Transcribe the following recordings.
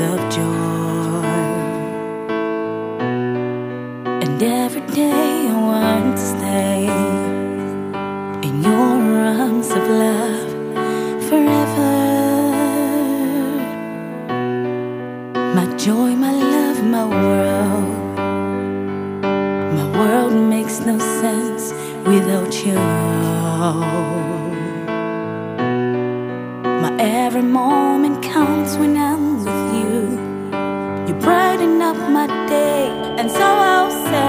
of joy. And every day I want to stay in your arms of love forever. My joy, my love, my world. My world makes no sense without you. You brighten up my day, and so I'll say,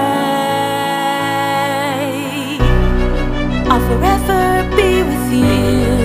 I'll forever be with you.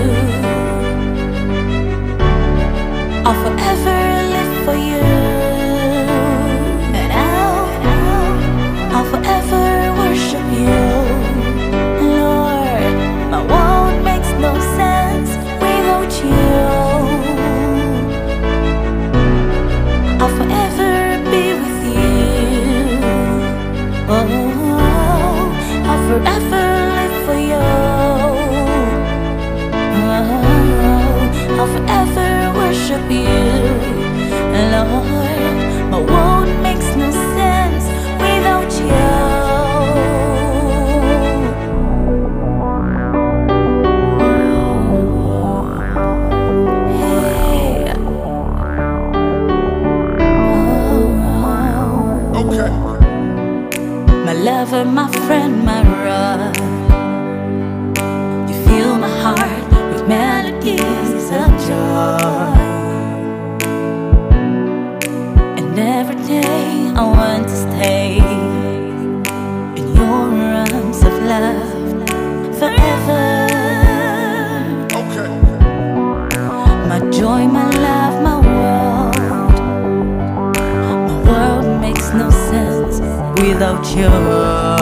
my lover, my friend, my rock. You fill my heart with melodies of joy. 到这。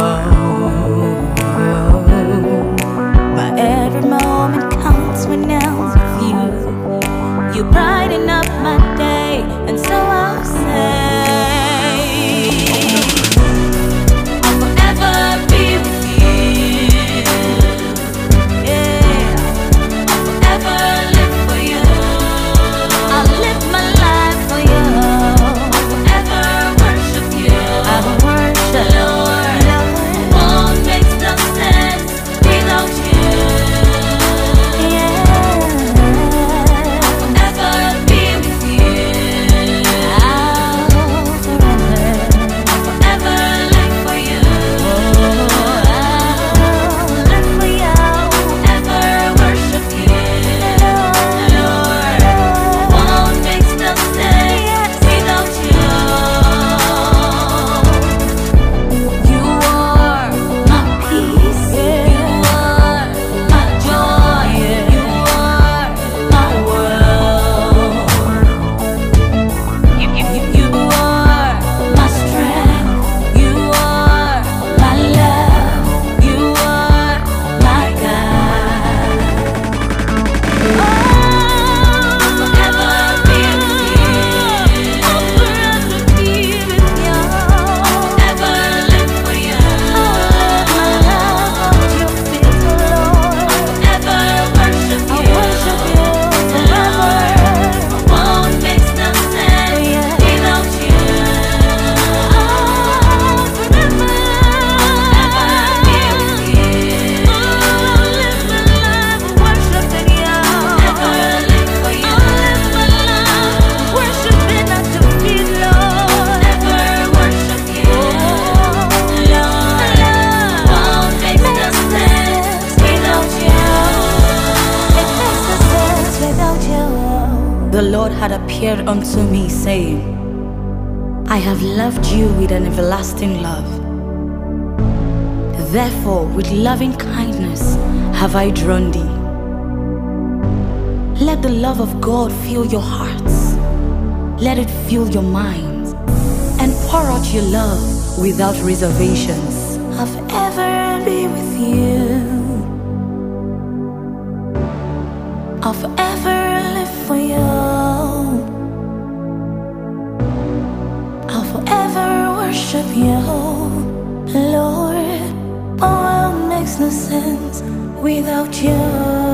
Lord had appeared unto me, saying, I have loved you with an everlasting love. Therefore, with loving kindness have I drawn thee. Let the love of God fill your hearts, let it fill your minds, and pour out your love without reservations. I'll forever be with you. I'll forever live for you. worship you, Lord. All makes no sense without you.